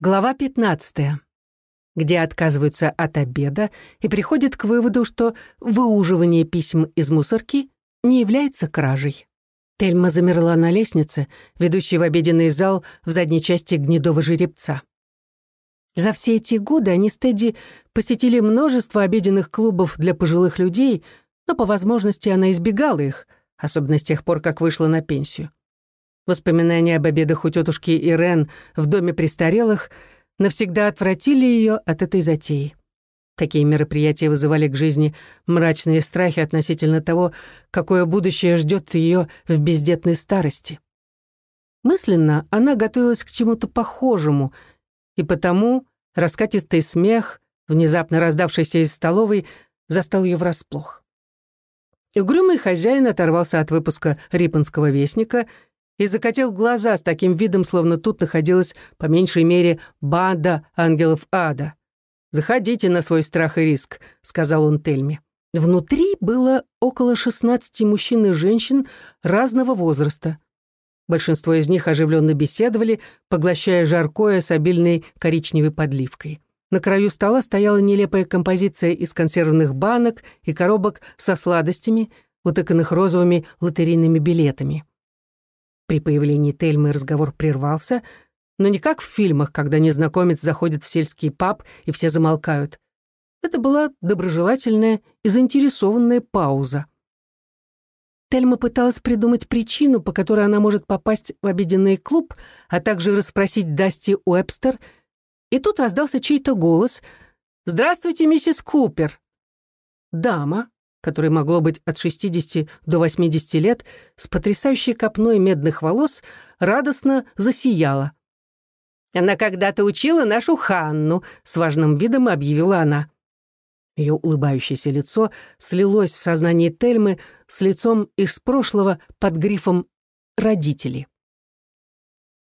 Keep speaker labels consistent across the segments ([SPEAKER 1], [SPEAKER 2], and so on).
[SPEAKER 1] Глава 15, где отказываются от обеда и приходят к выводу, что выуживание писем из мусорки не является кражей. Тельма замерла на лестнице, ведущей в обеденный зал в задней части гнедого жеребца. За все эти годы они с Тедди посетили множество обеденных клубов для пожилых людей, но по возможности она избегала их, особенно с тех пор, как вышла на пенсию. Воспоминания об обедах у тетушки Ирен в доме престарелых навсегда отвратили ее от этой затеи. Такие мероприятия вызывали к жизни мрачные страхи относительно того, какое будущее ждет ее в бездетной старости. Мысленно она готовилась к чему-то похожему, и потому раскатистый смех, внезапно раздавшийся из столовой, застал ее врасплох. Угрюмый хозяин оторвался от выпуска Риппенского вестника и закатил глаза с таким видом, словно тут находилась, по меньшей мере, банда ангелов ада. «Заходите на свой страх и риск», — сказал он Тельме. Внутри было около 16 мужчин и женщин разного возраста. Большинство из них оживленно беседовали, поглощая жаркое с обильной коричневой подливкой. На краю стола стояла нелепая композиция из консервных банок и коробок со сладостями, утыканных розовыми лотерейными билетами. При появлении Тельмы разговор прервался, но не как в фильмах, когда незнакомец заходит в сельский паб и все замолкают. Это была доброжелательная и заинтересованная пауза. Тельма пыталась придумать причину, по которой она может попасть в обеденный клуб, а также расспросить Дасти Уэбстер, и тут раздался чей-то голос «Здравствуйте, миссис Купер!» Дама, которой могло быть от 60 до 80 лет, с потрясающей копной медных волос, радостно засияла. «Она когда-то учила нашу Ханну», — с важным видом объявила она. Ее улыбающееся лицо слилось в сознании Тельмы с лицом из прошлого под грифом «родители».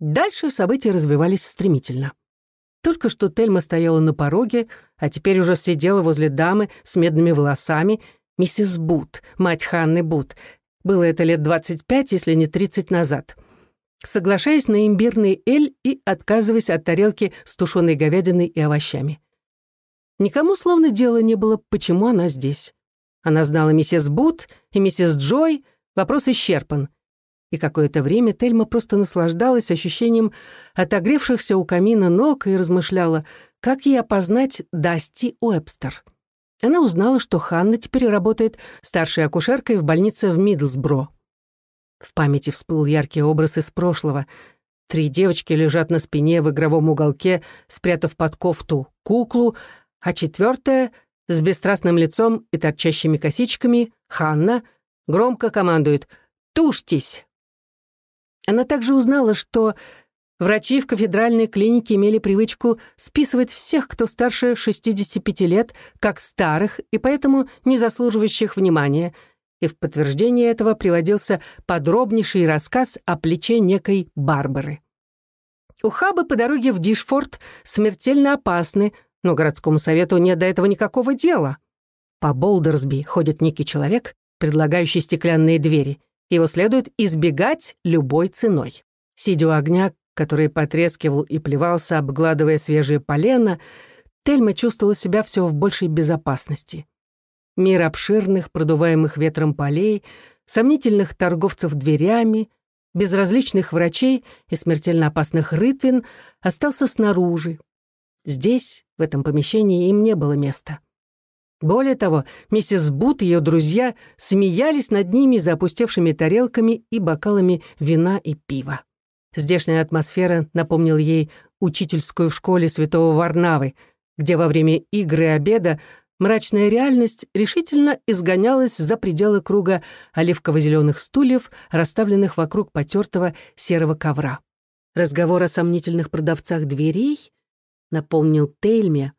[SPEAKER 1] Дальше события развивались стремительно. Только что Тельма стояла на пороге, а теперь уже сидела возле дамы с медными волосами Миссис Бут, мать Ханны Бут. Было это лет 25, если не 30 назад. Соглашаясь на имбирный эль и отказываясь от тарелки с тушеной говядиной и овощами. Никому словно дела не было, почему она здесь. Она знала миссис Бут и миссис Джой, вопрос исчерпан. И какое-то время Тельма просто наслаждалась ощущением отогревшихся у камина ног и размышляла, как ей опознать Дасти Уэбстер. Она узнала, что Ханна теперь работает старшей акушеркой в больнице в Мидлсбро. В памяти всплыл яркий образ из прошлого. Три девочки лежат на спине в игровом уголке, спрятав под кофту куклу, а четвертая с бесстрастным лицом и торчащими косичками, Ханна, громко командует «Тушьтесь!». Она также узнала, что Врачи в кафедральной клинике имели привычку списывать всех, кто старше 65 лет, как старых и поэтому не заслуживающих внимания, и в подтверждение этого приводился подробнейший рассказ о плече некой Барбары. Ухабы по дороге в Дишфорд смертельно опасны, но городскому совету нет до этого никакого дела. По Болдерсби ходит некий человек, предлагающий стеклянные двери. Его следует избегать любой ценой. Сидя у огня, который потрескивал и плевался, обгладывая свежие полено, Тельма чувствовала себя все в большей безопасности. Мир обширных, продуваемых ветром полей, сомнительных торговцев дверями, безразличных врачей и смертельно опасных рытвин остался снаружи. Здесь, в этом помещении, им не было места. Более того, миссис Бут и ее друзья смеялись над ними за опустевшими тарелками и бокалами вина и пива. Здешняя атмосфера напомнил ей учительскую в школе святого Варнавы, где во время игры обеда мрачная реальность решительно изгонялась за пределы круга оливково-зеленых стульев, расставленных вокруг потертого серого ковра. Разговор о сомнительных продавцах дверей напомнил Тельме,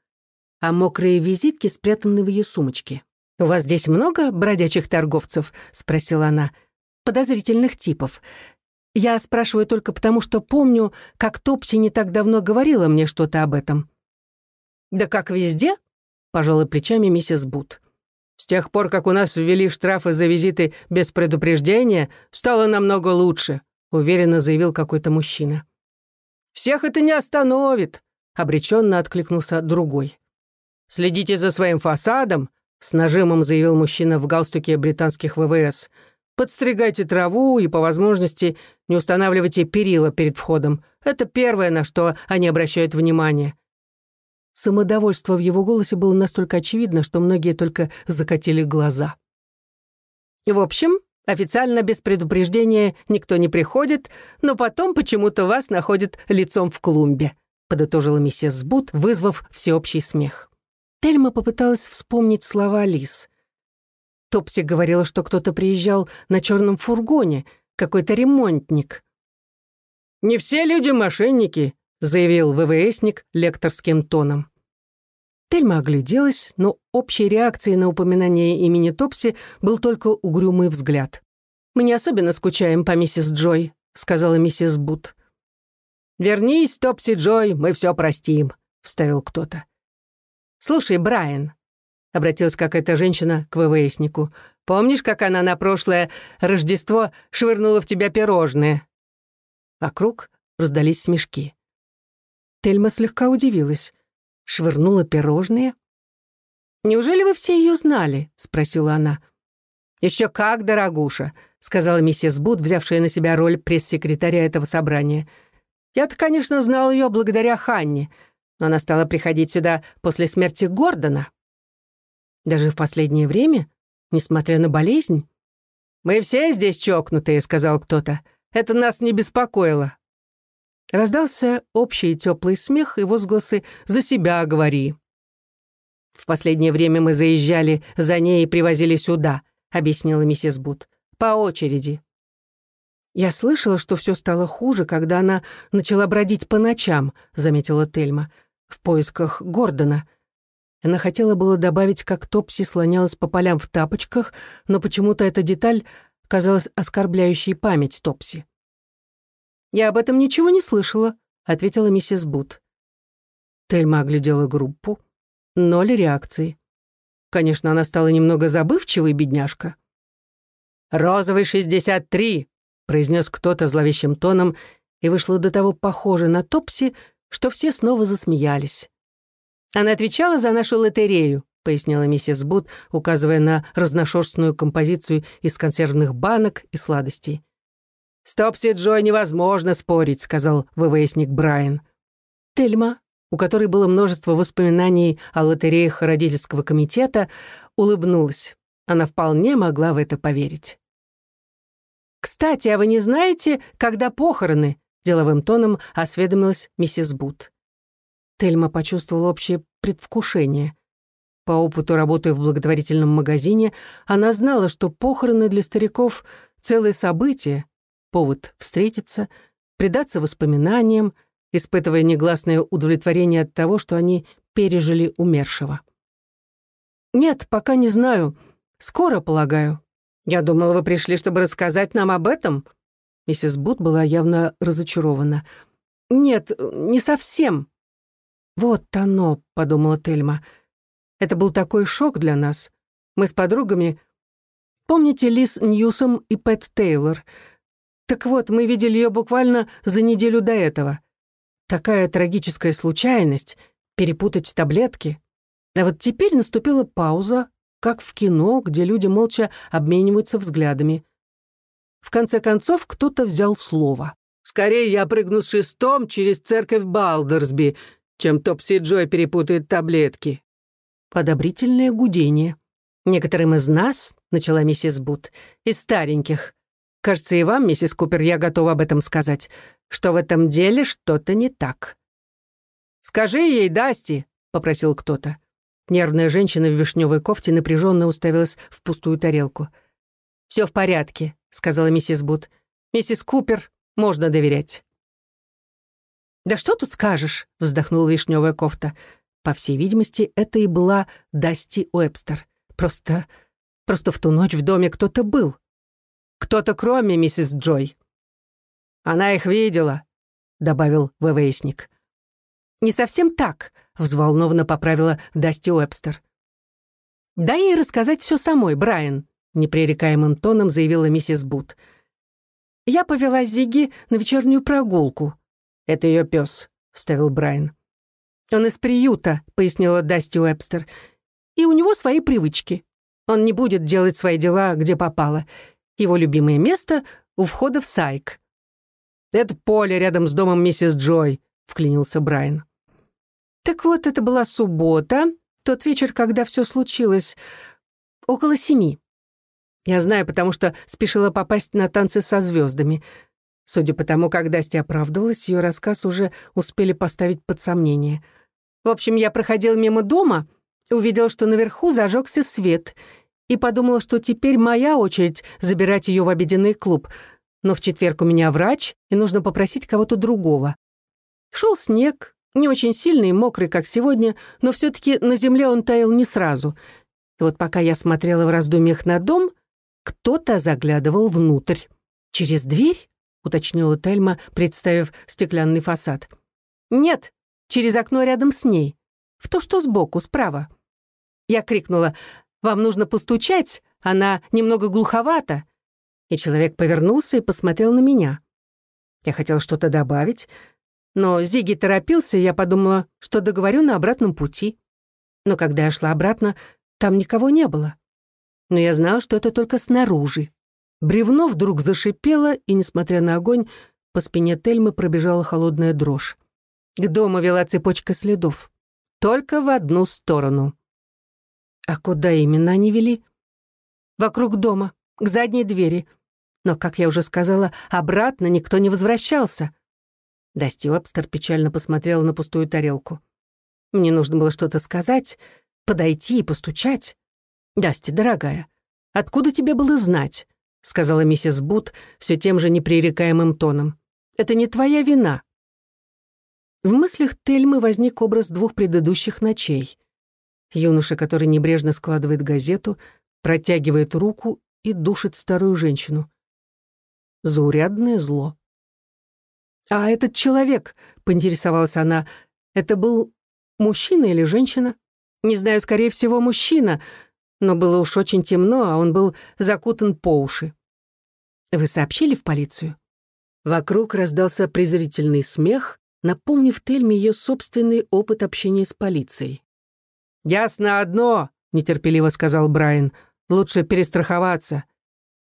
[SPEAKER 1] а мокрые визитки спрятаны в ее сумочке. «У вас здесь много бродячих торговцев?» — спросила она. «Подозрительных типов. Я спрашиваю только потому, что помню, как Топси не так давно говорила мне что-то об этом». «Да как везде?» — пожала плечами миссис Бут. «С тех пор, как у нас ввели штрафы за визиты без предупреждения, стало намного лучше», — уверенно заявил какой-то мужчина. «Всех это не остановит», обреченно откликнулся другой. «Следите за своим фасадом», — с нажимом заявил мужчина в галстуке британских ВВС. «Подстригайте траву и, по возможности, не устанавливайте перила перед входом. Это первое, на что они обращают внимание». Самодовольство в его голосе было настолько очевидно, что многие только закатили глаза. «В общем, официально без предупреждения никто не приходит, но потом почему-то вас находят лицом в клумбе», подытожила миссис Бут, вызвав всеобщий смех. Тельма попыталась вспомнить слова Лис. Топси говорила, что кто-то приезжал на черном фургоне, какой-то ремонтник. «Не все люди мошенники», заявил ВВСник лекторским тоном. Тельма огляделась, но общей реакцией на упоминание имени Топси был только угрюмый взгляд. «Мы не особенно скучаем по миссис Джой», — сказала миссис Бут. «Вернись, Топси Джой, мы все простим», — вставил кто-то. «Слушай, Брайан», — обратилась какая-то женщина к ВВСнику, «помнишь, как она на прошлое Рождество швырнула в тебя пирожные?» Вокруг раздались смешки. Тельма слегка удивилась. Швырнула пирожные. «Неужели вы все ее знали?» — спросила она. «Еще как, дорогуша», — сказала миссис Буд, взявшая на себя роль пресс-секретаря этого собрания. «Я-то, конечно, знал ее благодаря Ханне, но она стала приходить сюда после смерти Гордона. Даже в последнее время, несмотря на болезнь. «Мы все здесь чокнутые», — сказал кто-то. «Это нас не беспокоило. Раздался общий теплый смех и возгласы «За себя говори». «В последнее время мы заезжали за ней и привозили сюда», — объяснила миссис Бут. «По очереди». «Я слышала, что все стало хуже, когда она начала бродить по ночам», — заметила Тельма, «в поисках Гордона». Она хотела было добавить, как Топси слонялась по полям в тапочках, но почему-то эта деталь казалась оскорбляющей память Топси. «Я об этом ничего не слышала», — ответила миссис Бут. Тельма оглядела группу. Ноль реакции. Конечно, она стала немного забывчивой, бедняжка. «Розовый шестьдесят три», — произнес кто-то зловещим тоном, и вышло до того похоже на Топси, что все снова засмеялись. «Она отвечала за нашу лотерею», — пояснила миссис Бут, указывая на разношерстную композицию из консервных банок и сладостей. «С Топси Джой невозможно спорить», — сказал ВВСник Брайан. Тельма, у которой было множество воспоминаний о лотереях родительского комитета, улыбнулась. Она вполне могла в это поверить. «Кстати, а вы не знаете, когда похороны?» — деловым тоном осведомилась миссис Бут. Тельма почувствовала общее предвкушение. По опыту работы в благотворительном магазине она знала, что похороны для стариков — целое событие, повод встретиться, предаться воспоминаниям, испытывая негласное удовлетворение от того, что они пережили умершего. «Нет, пока не знаю. Скоро, полагаю. Я думала, вы пришли, чтобы рассказать нам об этом». Миссис Бут была явно разочарована. «Нет, не совсем». «Вот оно», — подумала Тельма. «Это был такой шок для нас. Мы с подругами... Помните Лиз Ньюсом и Пэт Тейлор?» Так вот, мы видели ее буквально за неделю до этого. Такая трагическая случайность — перепутать таблетки. А вот теперь наступила пауза, как в кино, где люди молча обмениваются взглядами. В конце концов, кто-то взял слово. «Скорее я прыгну с шестом через церковь Балдерсби, чем Топси Джой перепутает таблетки». Подобрительное гудение. «Некоторым из нас, — начала миссис Бут, — из стареньких, Кажется, и вам, миссис Купер, я готова об этом сказать, что в этом деле что-то не так». «Скажи ей, Дасти», — попросил кто-то. Нервная женщина в вишневой кофте напряженно уставилась в пустую тарелку. «Все в порядке», — сказала миссис Бут. «Миссис Купер, можно доверять». «Да что тут скажешь?» — вздохнула вишневая кофта. По всей видимости, это и была Дасти Уэбстер. Просто... просто в ту ночь в доме кто-то был. Кто-то кроме миссис Джой. Она их видела, добавил ВВСник. Не совсем так, взволнованно поправила Дасти Уэбстер. «Дай ей рассказать все самой, Брайан», — непререкаемым тоном заявила миссис Бут. «Я повела Зиги на вечернюю прогулку». «Это ее пес», — вставил Брайан. «Он из приюта», — пояснила Дасти Уэбстер. «И у него свои привычки. Он не будет делать свои дела, где попало. Его любимое место — у входа в Сайк». «Это поле рядом с домом миссис Джой», — вклинился Брайан. «Так вот, это была суббота, тот вечер, когда все случилось, около семи. Я знаю, потому что спешила попасть на танцы со звездами. Судя по тому, как Дасти оправдывалась, ее рассказ уже успели поставить под сомнение. В общем, я проходил мимо дома, увидел, что наверху зажегся свет, и подумала, что теперь моя очередь забирать ее в обеденный клуб. Но в четверг у меня врач, и нужно попросить кого-то другого. Шел снег, не очень сильный мокрый, как сегодня, но все таки на земле он таял не сразу. И вот пока я смотрела в раздумьях на дом, кто-то заглядывал внутрь. «Через дверь?» — уточнила Тельма, представив стеклянный фасад. «Нет, через окно рядом с ней. В то, что сбоку, справа». Я крикнула «Вам нужно постучать, она немного глуховата». И человек повернулся и посмотрел на меня. Я хотел что-то добавить, но Зиги торопился, и я подумала, что договорю на обратном пути. Но когда я шла обратно, там никого не было. Но я знала, что это только снаружи. Бревно вдруг зашипело, и, несмотря на огонь, по спине Тельмы пробежала холодная дрожь. К дому вела цепочка следов. Только в одну сторону. А куда именно они вели? Вокруг дома, к задней двери. Но, как я уже сказала, обратно никто не возвращался. Дасти Уэбстер печально посмотрела на пустую тарелку. Мне нужно было что-то сказать, подойти и постучать. «Дасти, дорогая, откуда тебе было знать?» — сказала миссис Бут все тем же непререкаемым тоном. «Это не твоя вина». В мыслях Тельмы возник образ двух предыдущих ночей. Юноша, который небрежно складывает газету, протягивает руку и душит старую женщину. Заурядное зло. «А этот человек», — поинтересовалась она, — «это был мужчина или женщина? Не знаю, скорее всего, мужчина, но было уж очень темно, а он был закутан по уши». «Вы сообщили в полицию?» Вокруг раздался презрительный смех, напомнив Тельме ее собственный опыт общения с полицией. «Ясно одно», — нетерпеливо сказал Брайан, — «лучше перестраховаться.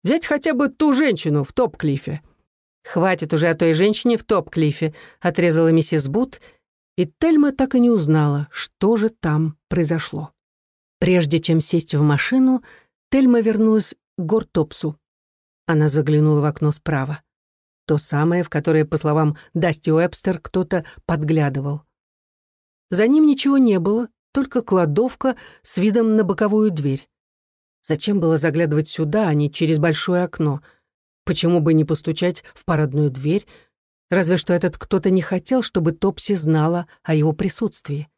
[SPEAKER 1] Взять хотя бы ту женщину в Топ-Клифе». «Хватит уже о той женщине в Топ-Клифе», — отрезала миссис Бут, и Тельма так и не узнала, что же там произошло. Прежде чем сесть в машину, Тельма вернулась к Гортопсу. Она заглянула в окно справа. То самое, в которое, по словам Дасти Уэбстер, кто-то подглядывал. За ним ничего не было, только кладовка с видом на боковую дверь. Зачем было заглядывать сюда, а не через большое окно — Почему бы не постучать в парадную дверь? Разве что этот кто-то не хотел, чтобы Топси знала о его присутствии.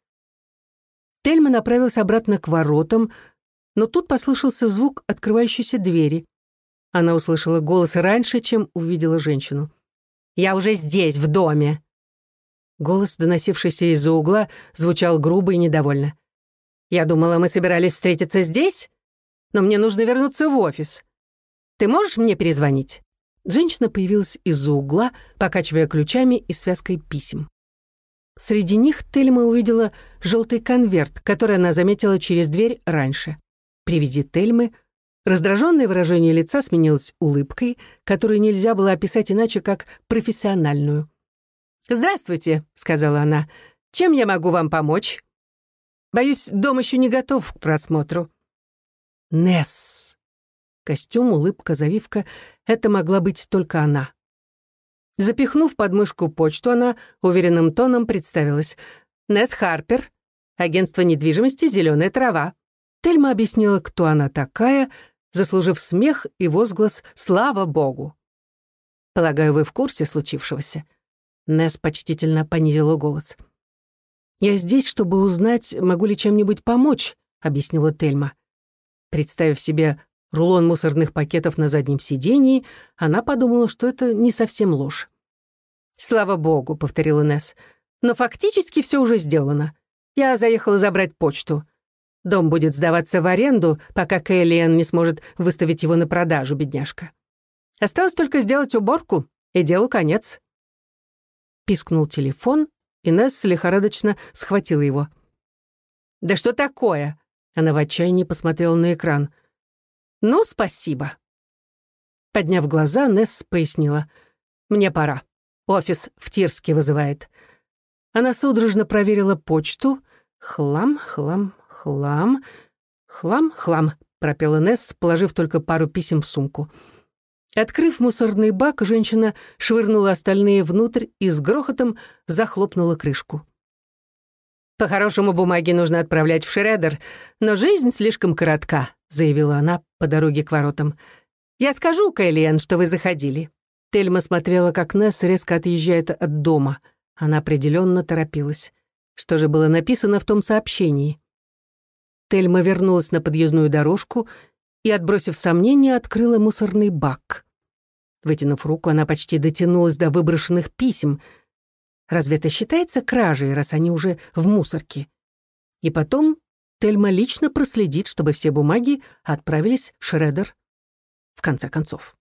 [SPEAKER 1] Тельма направилась обратно к воротам, но тут послышался звук открывающейся двери. Она услышала голос раньше, чем увидела женщину. «Я уже здесь, в доме!» Голос, доносившийся из-за угла, звучал грубо и недовольно. «Я думала, мы собирались встретиться здесь, но мне нужно вернуться в офис. Ты можешь мне перезвонить?» Женщина появилась из-за угла, покачивая ключами и связкой писем. Среди них Тельма увидела желтый конверт, который она заметила через дверь раньше. При виде Тельмы раздраженное выражение лица сменилось улыбкой, которую нельзя было описать иначе, как профессиональную. «Здравствуйте», — сказала она. «Чем я могу вам помочь?» «Боюсь, дом еще не готов к просмотру». «Несс», Костюм, улыбка, завивка — это могла быть только она. Запихнув под мышку почту, она уверенным тоном представилась. «Несс Харпер, агентство недвижимости «Зеленая трава». Тельма объяснила, кто она такая, заслужив смех и возглас «Слава Богу!». «Полагаю, вы в курсе случившегося?» Несс почтительно понизила голос. «Я здесь, чтобы узнать, могу ли чем-нибудь помочь», — объяснила Тельма. Представив себе рулон мусорных пакетов на заднем сидении, она подумала, что это не совсем ложь. «Слава богу», — повторила Несс. «Но фактически все уже сделано. Я заехала забрать почту. Дом будет сдаваться в аренду, пока Кэллиэн не сможет выставить его на продажу, бедняжка. Осталось только сделать уборку, и делу конец». Пискнул телефон, Инесс лихорадочно схватила его. «Да что такое?» Она в отчаянии посмотрела на экран. «Ну, спасибо». Подняв глаза, Несс пояснила. «Мне пора. Офис в Тирске вызывает». Она судорожно проверила почту. «Хлам, хлам, хлам, хлам, хлам», — пропела Несс, положив только пару писем в сумку. Открыв мусорный бак, женщина швырнула остальные внутрь и с грохотом захлопнула крышку. «По-хорошему, бумаги нужно отправлять в Шредер, но жизнь слишком коротка», — заявила она по дороге к воротам. «Я скажу Кэллиэн, что вы заходили». Тельма смотрела, как Несс резко отъезжает от дома. Она определенно торопилась. Что же было написано в том сообщении? Тельма вернулась на подъездную дорожку и, отбросив сомнения, открыла мусорный бак. Вытянув руку, она почти дотянулась до выброшенных писем. Разве это считается кражей, раз они уже в мусорке? И потом Тельма лично проследит, чтобы все бумаги отправились в Шредер. В конце концов.